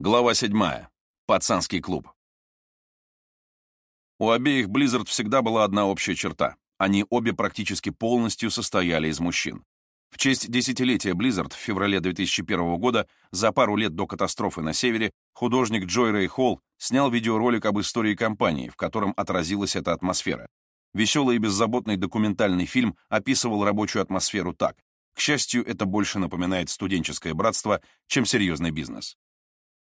Глава 7. Пацанский клуб. У обеих Blizzard всегда была одна общая черта. Они обе практически полностью состояли из мужчин. В честь десятилетия Blizzard в феврале 2001 года, за пару лет до катастрофы на Севере, художник Джой Рэй Холл снял видеоролик об истории компании, в котором отразилась эта атмосфера. Веселый и беззаботный документальный фильм описывал рабочую атмосферу так. К счастью, это больше напоминает студенческое братство, чем серьезный бизнес.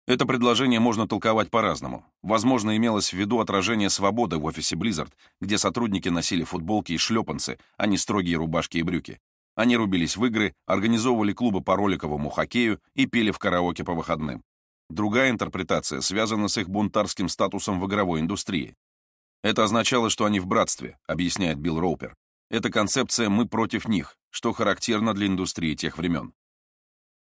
Это предложение можно толковать по-разному. Возможно, имелось в виду отражение свободы в офисе Blizzard, где сотрудники носили футболки и шлепанцы, а не строгие рубашки и брюки. Они рубились в игры, организовывали клубы по роликовому хоккею и пели в караоке по выходным. Другая интерпретация связана с их бунтарским статусом в игровой индустрии. Это означало, что они в братстве, объясняет Билл Роупер. Это концепция «мы против них», что характерно для индустрии тех времен.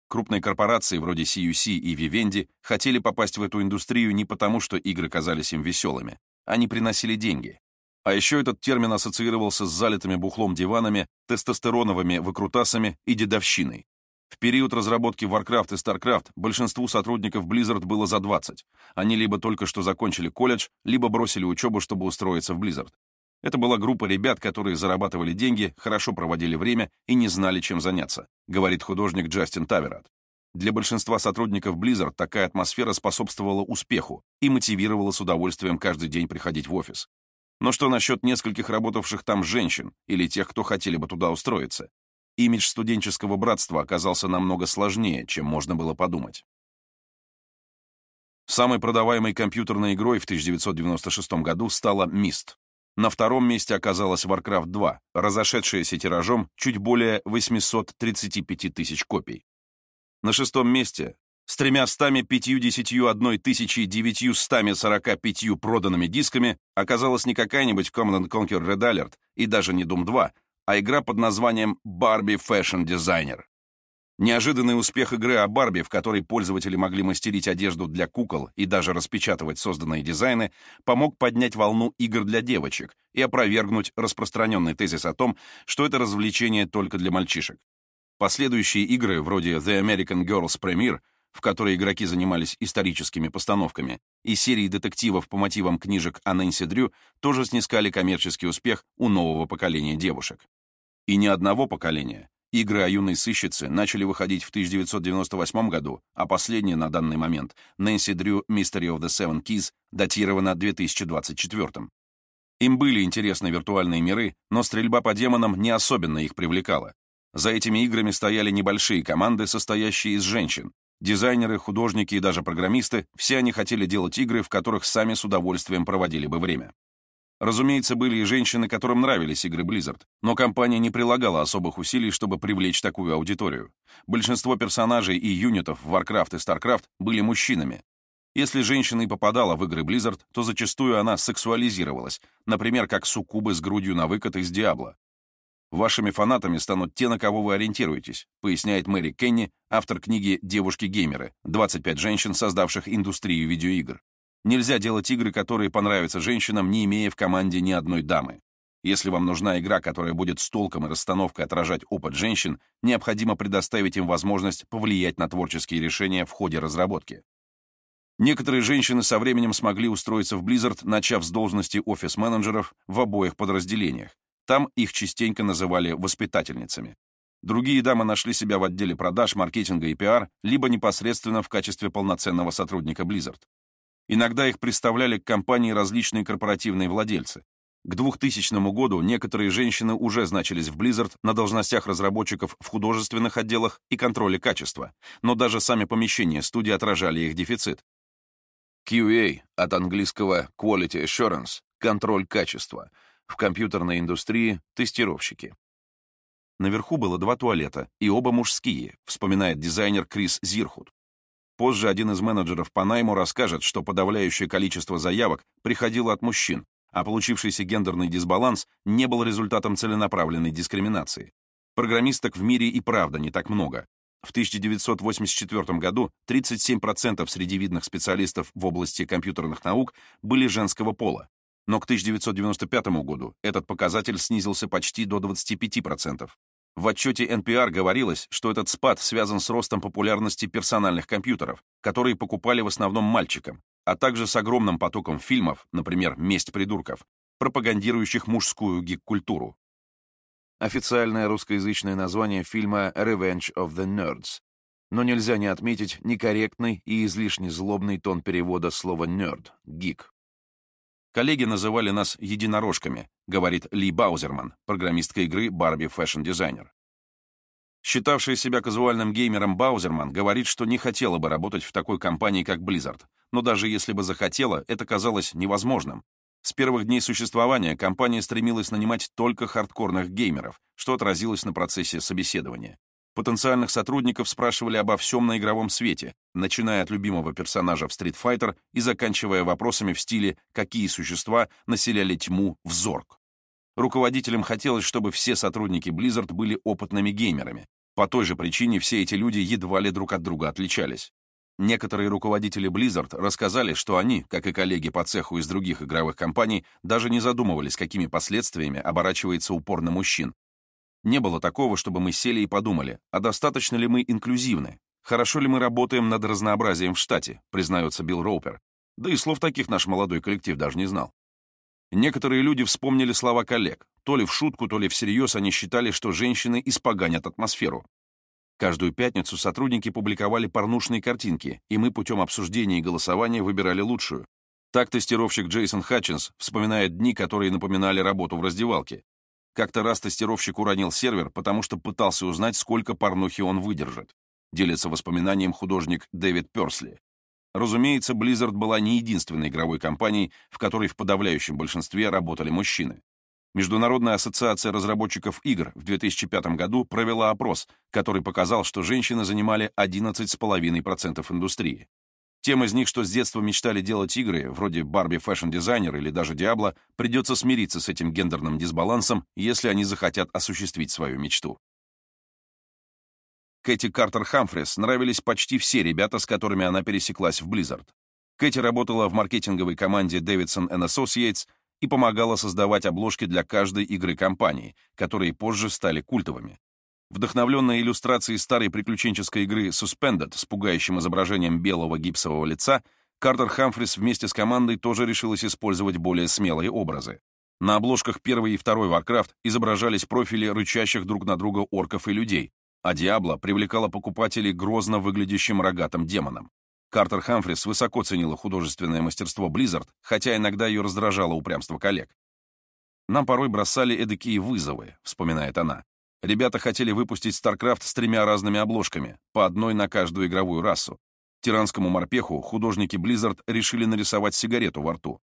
Крупные корпорации вроде CUC и Vivendi хотели попасть в эту индустрию не потому, что игры казались им веселыми. Они приносили деньги. А еще этот термин ассоциировался с залитыми бухлом диванами, тестостероновыми выкрутасами и дедовщиной. В период разработки Warcraft и StarCraft большинству сотрудников Blizzard было за 20. Они либо только что закончили колледж, либо бросили учебу, чтобы устроиться в Blizzard. Это была группа ребят, которые зарабатывали деньги, хорошо проводили время и не знали, чем заняться, говорит художник Джастин Таверат. Для большинства сотрудников Blizzard такая атмосфера способствовала успеху и мотивировала с удовольствием каждый день приходить в офис. Но что насчет нескольких работавших там женщин или тех, кто хотели бы туда устроиться? Имидж студенческого братства оказался намного сложнее, чем можно было подумать. Самой продаваемой компьютерной игрой в 1996 году стала Myst. На втором месте оказалась Warcraft 2, разошедшаяся тиражом чуть более 835 тысяч копий. На шестом месте с тремя стами пятьюдесятью одной тысячи девятьюстами сорока пятью проданными дисками оказалась не какая-нибудь Command Conquer Red Alert и даже не Doom 2, а игра под названием Barbie Fashion Designer. Неожиданный успех игры о Барби, в которой пользователи могли мастерить одежду для кукол и даже распечатывать созданные дизайны, помог поднять волну игр для девочек и опровергнуть распространенный тезис о том, что это развлечение только для мальчишек. Последующие игры, вроде The American Girls Premiere, в которой игроки занимались историческими постановками, и серии детективов по мотивам книжек о Нэнси Дрю, тоже снискали коммерческий успех у нового поколения девушек. И ни одного поколения, Игры о юной сыщице начали выходить в 1998 году, а последняя на данный момент, Нэнси Дрю Mystery of the Seven Keys, датирована 2024 Им были интересны виртуальные миры, но стрельба по демонам не особенно их привлекала. За этими играми стояли небольшие команды, состоящие из женщин. Дизайнеры, художники и даже программисты, все они хотели делать игры, в которых сами с удовольствием проводили бы время. Разумеется, были и женщины, которым нравились игры Blizzard, но компания не прилагала особых усилий, чтобы привлечь такую аудиторию. Большинство персонажей и юнитов в Warcraft и StarCraft были мужчинами. Если женщина и попадала в игры Blizzard, то зачастую она сексуализировалась, например, как суккубы с грудью на выкат из Диабло. Вашими фанатами станут те, на кого вы ориентируетесь, поясняет Мэри Кенни, автор книги «Девушки-геймеры. 25 женщин, создавших индустрию видеоигр». Нельзя делать игры, которые понравятся женщинам, не имея в команде ни одной дамы. Если вам нужна игра, которая будет с толком и расстановкой отражать опыт женщин, необходимо предоставить им возможность повлиять на творческие решения в ходе разработки. Некоторые женщины со временем смогли устроиться в Blizzard, начав с должности офис-менеджеров в обоих подразделениях. Там их частенько называли воспитательницами. Другие дамы нашли себя в отделе продаж, маркетинга и пиар, либо непосредственно в качестве полноценного сотрудника Blizzard. Иногда их представляли к компании различные корпоративные владельцы. К 2000 году некоторые женщины уже значились в Blizzard на должностях разработчиков в художественных отделах и контроле качества, но даже сами помещения студии отражали их дефицит. QA от английского Quality Assurance — контроль качества. В компьютерной индустрии — тестировщики. Наверху было два туалета, и оба мужские, вспоминает дизайнер Крис Зирхут. Позже один из менеджеров по найму расскажет, что подавляющее количество заявок приходило от мужчин, а получившийся гендерный дисбаланс не был результатом целенаправленной дискриминации. Программисток в мире и правда не так много. В 1984 году 37% среди видных специалистов в области компьютерных наук были женского пола, но к 1995 году этот показатель снизился почти до 25%. В отчете NPR говорилось, что этот спад связан с ростом популярности персональных компьютеров, которые покупали в основном мальчикам, а также с огромным потоком фильмов, например, «Месть придурков», пропагандирующих мужскую гик-культуру. Официальное русскоязычное название фильма «Revenge of the Nerds», но нельзя не отметить некорректный и излишне злобный тон перевода слова «nerd» — «гик». Коллеги называли нас единорожками, говорит Ли Баузерман, программистка игры Barbie Fashion Designer. Считавшая себя казуальным геймером Баузерман говорит, что не хотела бы работать в такой компании, как Blizzard, но даже если бы захотела, это казалось невозможным. С первых дней существования компания стремилась нанимать только хардкорных геймеров, что отразилось на процессе собеседования. Потенциальных сотрудников спрашивали обо всем на игровом свете, начиная от любимого персонажа в Street Fighter и заканчивая вопросами в стиле «какие существа населяли тьму в Зорг?». Руководителям хотелось, чтобы все сотрудники Blizzard были опытными геймерами. По той же причине все эти люди едва ли друг от друга отличались. Некоторые руководители Blizzard рассказали, что они, как и коллеги по цеху из других игровых компаний, даже не задумывались, какими последствиями оборачивается упор на мужчин, не было такого, чтобы мы сели и подумали, а достаточно ли мы инклюзивны, хорошо ли мы работаем над разнообразием в штате, признается Билл Роупер. Да и слов таких наш молодой коллектив даже не знал. Некоторые люди вспомнили слова коллег. То ли в шутку, то ли всерьез они считали, что женщины испоганят атмосферу. Каждую пятницу сотрудники публиковали порнушные картинки, и мы путем обсуждения и голосования выбирали лучшую. Так тестировщик Джейсон Хатчинс вспоминает дни, которые напоминали работу в раздевалке. Как-то раз тестировщик уронил сервер, потому что пытался узнать, сколько порнухи он выдержит. Делится воспоминанием художник Дэвид Персли. Разумеется, Blizzard была не единственной игровой компанией, в которой в подавляющем большинстве работали мужчины. Международная ассоциация разработчиков игр в 2005 году провела опрос, который показал, что женщины занимали 11,5% индустрии. Тем из них, что с детства мечтали делать игры, вроде Барби Fashion Designer или даже Диабло, придется смириться с этим гендерным дисбалансом, если они захотят осуществить свою мечту. Кэти Картер Хамфрис нравились почти все ребята, с которыми она пересеклась в Blizzard. Кэти работала в маркетинговой команде Davidson Associates и помогала создавать обложки для каждой игры компании, которые позже стали культовыми. Вдохновленная иллюстрацией старой приключенческой игры Suspended с пугающим изображением белого гипсового лица, Картер Хамфрис вместе с командой тоже решилась использовать более смелые образы. На обложках первой и второй Warcraft изображались профили рычащих друг на друга орков и людей, а Диабло привлекала покупателей грозно выглядящим рогатым демоном. Картер Хамфрис высоко ценила художественное мастерство Blizzard, хотя иногда ее раздражало упрямство коллег. «Нам порой бросали эдакие вызовы», — вспоминает она. Ребята хотели выпустить StarCraft с тремя разными обложками, по одной на каждую игровую расу. Тиранскому морпеху художники Blizzard решили нарисовать сигарету во рту.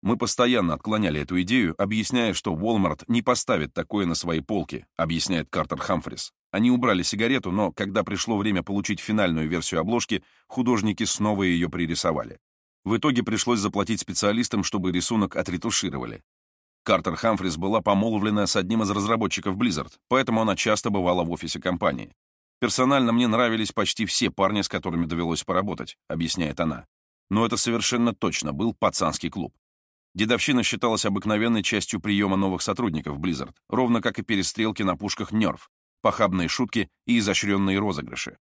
Мы постоянно отклоняли эту идею, объясняя, что Walmart не поставит такое на свои полки, объясняет Картер Хамфрис. Они убрали сигарету, но когда пришло время получить финальную версию обложки, художники снова ее пририсовали. В итоге пришлось заплатить специалистам, чтобы рисунок отретушировали. Картер Хамфрис была помолвлена с одним из разработчиков Blizzard, поэтому она часто бывала в офисе компании. «Персонально мне нравились почти все парни, с которыми довелось поработать», — объясняет она. Но это совершенно точно был пацанский клуб. Дедовщина считалась обыкновенной частью приема новых сотрудников Blizzard, ровно как и перестрелки на пушках Нерв, похабные шутки и изощренные розыгрыши.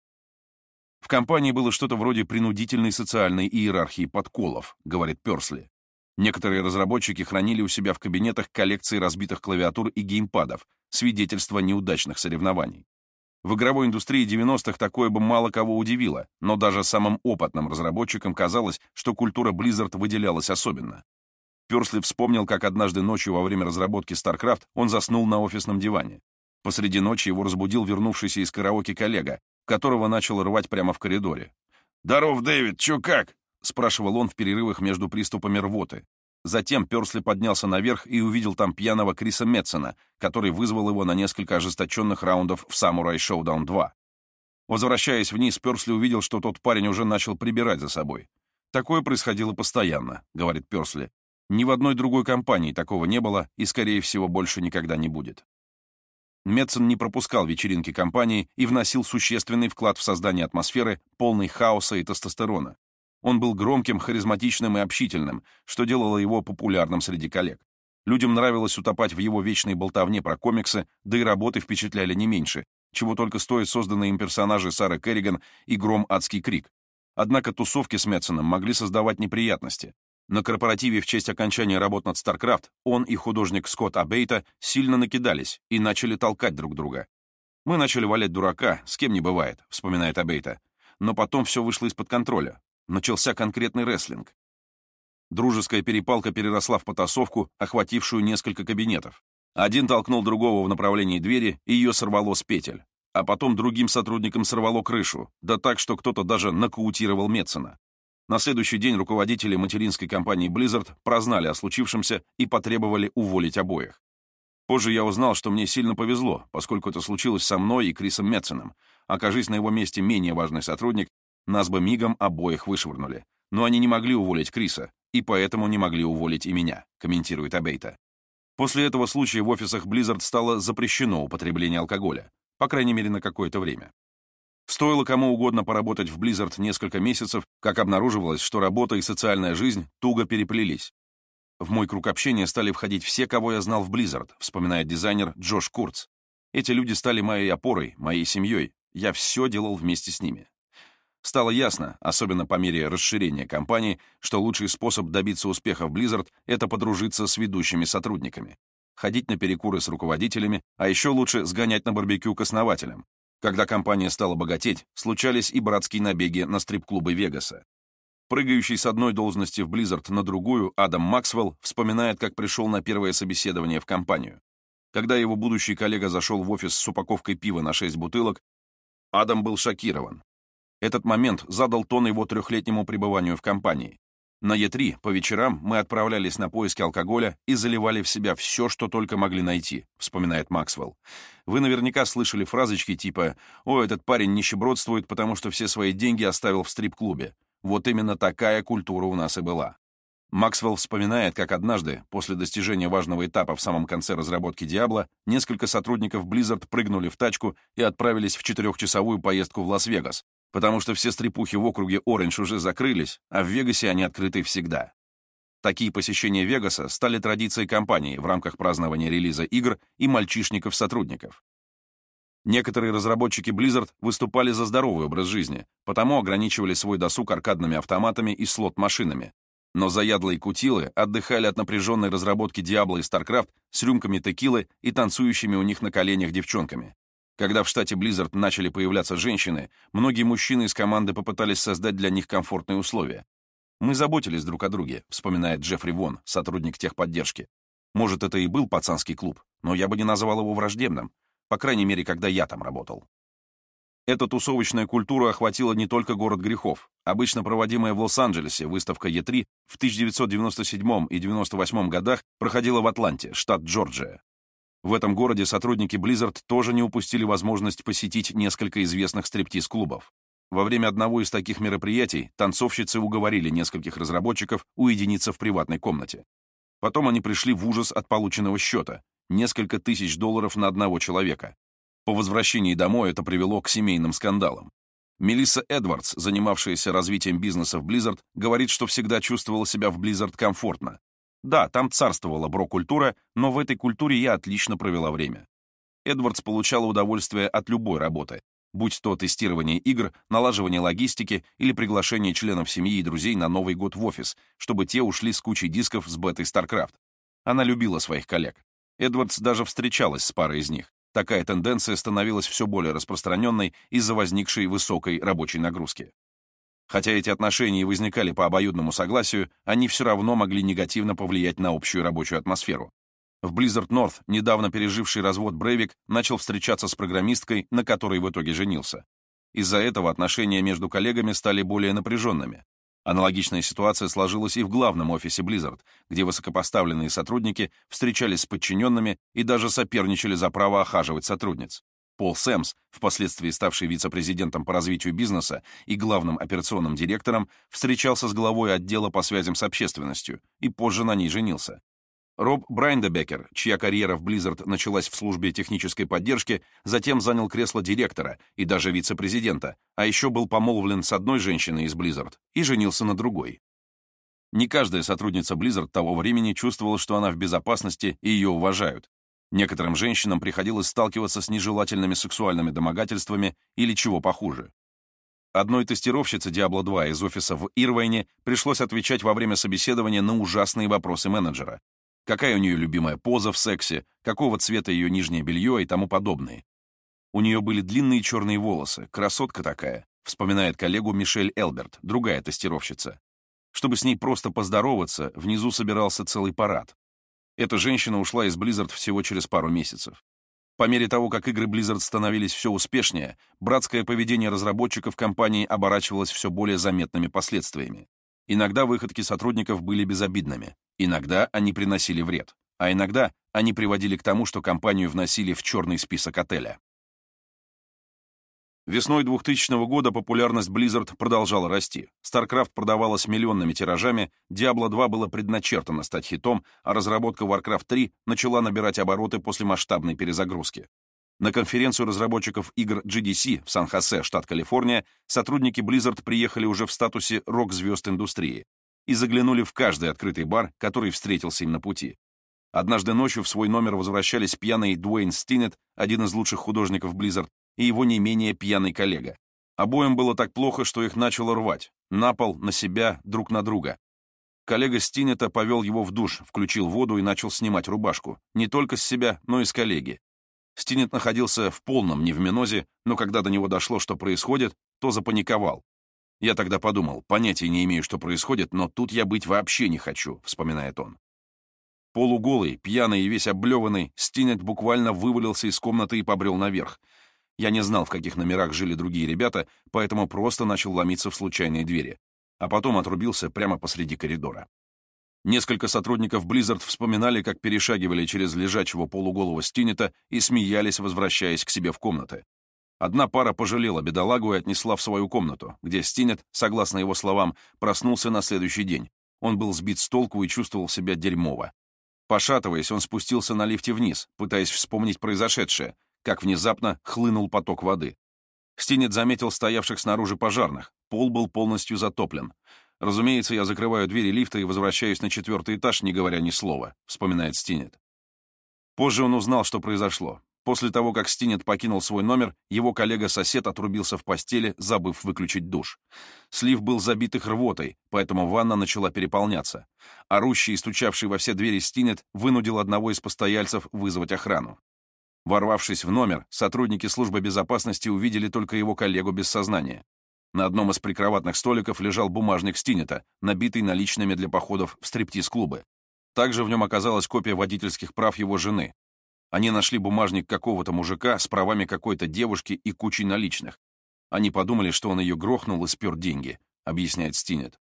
В компании было что-то вроде принудительной социальной иерархии подколов, говорит Персли. Некоторые разработчики хранили у себя в кабинетах коллекции разбитых клавиатур и геймпадов, свидетельства неудачных соревнований. В игровой индустрии 90-х такое бы мало кого удивило, но даже самым опытным разработчикам казалось, что культура Blizzard выделялась особенно. Персли вспомнил, как однажды ночью во время разработки StarCraft он заснул на офисном диване. Посреди ночи его разбудил вернувшийся из караоке коллега, которого начал рвать прямо в коридоре. «Здоров, Дэвид, чё как?» — спрашивал он в перерывах между приступами рвоты. Затем Персли поднялся наверх и увидел там пьяного Криса Метсона, который вызвал его на несколько ожесточенных раундов в «Самурай Шоудаун 2». Возвращаясь вниз, Персли увидел, что тот парень уже начал прибирать за собой. «Такое происходило постоянно», — говорит Персли. «Ни в одной другой компании такого не было и, скорее всего, больше никогда не будет». Метсон не пропускал вечеринки компании и вносил существенный вклад в создание атмосферы, полной хаоса и тестостерона. Он был громким, харизматичным и общительным, что делало его популярным среди коллег. Людям нравилось утопать в его вечной болтовне про комиксы, да и работы впечатляли не меньше, чего только стоят созданные им персонажи Сары Керриган и Гром Адский Крик. Однако тусовки с Мэтсоном могли создавать неприятности. На корпоративе в честь окончания работ над StarCraft он и художник Скотт Абейта сильно накидались и начали толкать друг друга. «Мы начали валять дурака, с кем не бывает», — вспоминает Абейта. Но потом все вышло из-под контроля. Начался конкретный рестлинг. Дружеская перепалка переросла в потасовку, охватившую несколько кабинетов. Один толкнул другого в направлении двери, и ее сорвало с петель. А потом другим сотрудникам сорвало крышу, да так, что кто-то даже нокаутировал Метсона. На следующий день руководители материнской компании Blizzard прознали о случившемся и потребовали уволить обоих. Позже я узнал, что мне сильно повезло, поскольку это случилось со мной и Крисом Метсоном. Окажись на его месте менее важный сотрудник, нас бы мигом обоих вышвырнули. Но они не могли уволить Криса, и поэтому не могли уволить и меня, комментирует Абейта. После этого случая в офисах Blizzard стало запрещено употребление алкоголя, по крайней мере, на какое-то время. Стоило кому угодно поработать в Blizzard несколько месяцев, как обнаруживалось, что работа и социальная жизнь туго переплелись. В мой круг общения стали входить все, кого я знал в Blizzard, вспоминает дизайнер Джош Курц. Эти люди стали моей опорой, моей семьей. Я все делал вместе с ними. Стало ясно, особенно по мере расширения компании, что лучший способ добиться успеха в Blizzard — это подружиться с ведущими сотрудниками. Ходить на перекуры с руководителями, а еще лучше сгонять на барбекю к основателям. Когда компания стала богатеть, случались и братские набеги на стрип-клубы Вегаса. Прыгающий с одной должности в Blizzard на другую, Адам Максвелл вспоминает, как пришел на первое собеседование в компанию. Когда его будущий коллега зашел в офис с упаковкой пива на 6 бутылок, Адам был шокирован. Этот момент задал тон его трехлетнему пребыванию в компании. На Е3 по вечерам мы отправлялись на поиски алкоголя и заливали в себя все, что только могли найти, вспоминает Максвелл. Вы наверняка слышали фразочки типа «О, этот парень нищебродствует, потому что все свои деньги оставил в стрип-клубе». Вот именно такая культура у нас и была. Максвелл вспоминает, как однажды, после достижения важного этапа в самом конце разработки Диабло, несколько сотрудников Blizzard прыгнули в тачку и отправились в четырехчасовую поездку в Лас-Вегас, потому что все стрипухи в округе Оранж уже закрылись, а в Вегасе они открыты всегда. Такие посещения Вегаса стали традицией компании в рамках празднования релиза игр и мальчишников-сотрудников. Некоторые разработчики Blizzard выступали за здоровый образ жизни, потому ограничивали свой досуг аркадными автоматами и слот-машинами. Но заядлые кутилы отдыхали от напряженной разработки Diablo и StarCraft с рюмками текилы и танцующими у них на коленях девчонками. Когда в штате Blizzard начали появляться женщины, многие мужчины из команды попытались создать для них комфортные условия. «Мы заботились друг о друге», — вспоминает Джеффри Вон, сотрудник техподдержки. «Может, это и был пацанский клуб, но я бы не назвал его враждебным, по крайней мере, когда я там работал». Эта тусовочная культура охватила не только город грехов. Обычно проводимая в Лос-Анджелесе выставка Е3 в 1997 и 1998 годах проходила в Атланте, штат Джорджия. В этом городе сотрудники Blizzard тоже не упустили возможность посетить несколько известных стриптиз-клубов. Во время одного из таких мероприятий танцовщицы уговорили нескольких разработчиков уединиться в приватной комнате. Потом они пришли в ужас от полученного счета — несколько тысяч долларов на одного человека. По возвращении домой это привело к семейным скандалам. Мелисса Эдвардс, занимавшаяся развитием бизнеса в Blizzard, говорит, что всегда чувствовала себя в Blizzard комфортно, да, там царствовала бро-культура, но в этой культуре я отлично провела время. Эдвардс получала удовольствие от любой работы, будь то тестирование игр, налаживание логистики или приглашение членов семьи и друзей на Новый год в офис, чтобы те ушли с кучей дисков с бетой StarCraft. Она любила своих коллег. Эдвардс даже встречалась с парой из них. Такая тенденция становилась все более распространенной из-за возникшей высокой рабочей нагрузки. Хотя эти отношения и возникали по обоюдному согласию, они все равно могли негативно повлиять на общую рабочую атмосферу. В Blizzard North, недавно переживший развод Брейвик, начал встречаться с программисткой, на которой в итоге женился. Из-за этого отношения между коллегами стали более напряженными. Аналогичная ситуация сложилась и в главном офисе Blizzard, где высокопоставленные сотрудники встречались с подчиненными и даже соперничали за право охаживать сотрудниц. Пол Сэмс, впоследствии ставший вице-президентом по развитию бизнеса и главным операционным директором, встречался с главой отдела по связям с общественностью и позже на ней женился. Роб Брайндебекер, чья карьера в Blizzard началась в службе технической поддержки, затем занял кресло директора и даже вице-президента, а еще был помолвлен с одной женщиной из Blizzard и женился на другой. Не каждая сотрудница Blizzard того времени чувствовала, что она в безопасности и ее уважают. Некоторым женщинам приходилось сталкиваться с нежелательными сексуальными домогательствами или чего похуже. Одной тестировщице Diablo 2 из офиса в Ирвайне пришлось отвечать во время собеседования на ужасные вопросы менеджера. Какая у нее любимая поза в сексе, какого цвета ее нижнее белье и тому подобное. У нее были длинные черные волосы, красотка такая, вспоминает коллегу Мишель Элберт, другая тестировщица. Чтобы с ней просто поздороваться, внизу собирался целый парад. Эта женщина ушла из Blizzard всего через пару месяцев. По мере того, как игры Blizzard становились все успешнее, братское поведение разработчиков компании оборачивалось все более заметными последствиями. Иногда выходки сотрудников были безобидными, иногда они приносили вред, а иногда они приводили к тому, что компанию вносили в черный список отеля. Весной 2000 года популярность Blizzard продолжала расти. StarCraft продавалась миллионными тиражами, Diablo 2 было предначертано стать хитом, а разработка Warcraft 3 начала набирать обороты после масштабной перезагрузки. На конференцию разработчиков игр GDC в Сан-Хосе, штат Калифорния, сотрудники Blizzard приехали уже в статусе рок-звезд индустрии и заглянули в каждый открытый бар, который встретился им на пути. Однажды ночью в свой номер возвращались пьяный Дуэйн Стинет, один из лучших художников Blizzard, и его не менее пьяный коллега. Обоим было так плохо, что их начало рвать. На пол, на себя, друг на друга. Коллега Стинета повел его в душ, включил воду и начал снимать рубашку. Не только с себя, но и с коллеги. Стинет находился в полном невминозе, но когда до него дошло, что происходит, то запаниковал. Я тогда подумал, понятия не имею, что происходит, но тут я быть вообще не хочу, вспоминает он. Полуголый, пьяный и весь облеванный, Стинет буквально вывалился из комнаты и побрел наверх. Я не знал, в каких номерах жили другие ребята, поэтому просто начал ломиться в случайные двери, а потом отрубился прямо посреди коридора. Несколько сотрудников Blizzard вспоминали, как перешагивали через лежачего полуголого Стинета и смеялись, возвращаясь к себе в комнаты. Одна пара пожалела бедолагу и отнесла в свою комнату, где Стинет, согласно его словам, проснулся на следующий день. Он был сбит с толку и чувствовал себя дерьмово. Пошатываясь, он спустился на лифте вниз, пытаясь вспомнить произошедшее, как внезапно хлынул поток воды. Стинет заметил стоявших снаружи пожарных. Пол был полностью затоплен. «Разумеется, я закрываю двери лифта и возвращаюсь на четвертый этаж, не говоря ни слова», — вспоминает Стинет. Позже он узнал, что произошло. После того, как Стинет покинул свой номер, его коллега-сосед отрубился в постели, забыв выключить душ. Слив был забит их рвотой, поэтому ванна начала переполняться. Орущий и стучавший во все двери Стинет вынудил одного из постояльцев вызвать охрану. Ворвавшись в номер, сотрудники службы безопасности увидели только его коллегу без сознания. На одном из прикроватных столиков лежал бумажник Стинета, набитый наличными для походов в стриптиз-клубы. Также в нем оказалась копия водительских прав его жены. Они нашли бумажник какого-то мужика с правами какой-то девушки и кучей наличных. Они подумали, что он ее грохнул и спер деньги, объясняет Стинет.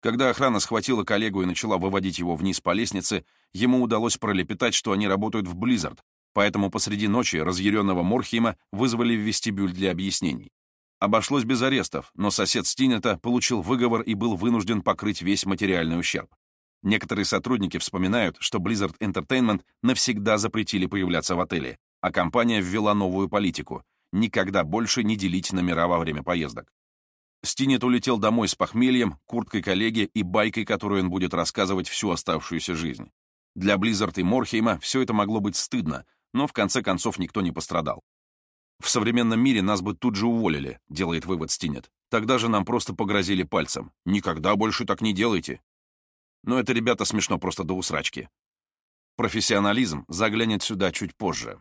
Когда охрана схватила коллегу и начала выводить его вниз по лестнице, ему удалось пролепетать, что они работают в Blizzard, поэтому посреди ночи разъяренного Морхима вызвали в вестибюль для объяснений. Обошлось без арестов, но сосед Стинета получил выговор и был вынужден покрыть весь материальный ущерб. Некоторые сотрудники вспоминают, что Blizzard Entertainment навсегда запретили появляться в отеле, а компания ввела новую политику — никогда больше не делить номера во время поездок. Стинет улетел домой с похмельем, курткой коллеги и байкой, которую он будет рассказывать всю оставшуюся жизнь. Для Blizzard и Морхейма все это могло быть стыдно, но в конце концов никто не пострадал. В современном мире нас бы тут же уволили, делает вывод Стинет. Тогда же нам просто погрозили пальцем. Никогда больше так не делайте. Но это, ребята, смешно просто до усрачки. Профессионализм заглянет сюда чуть позже.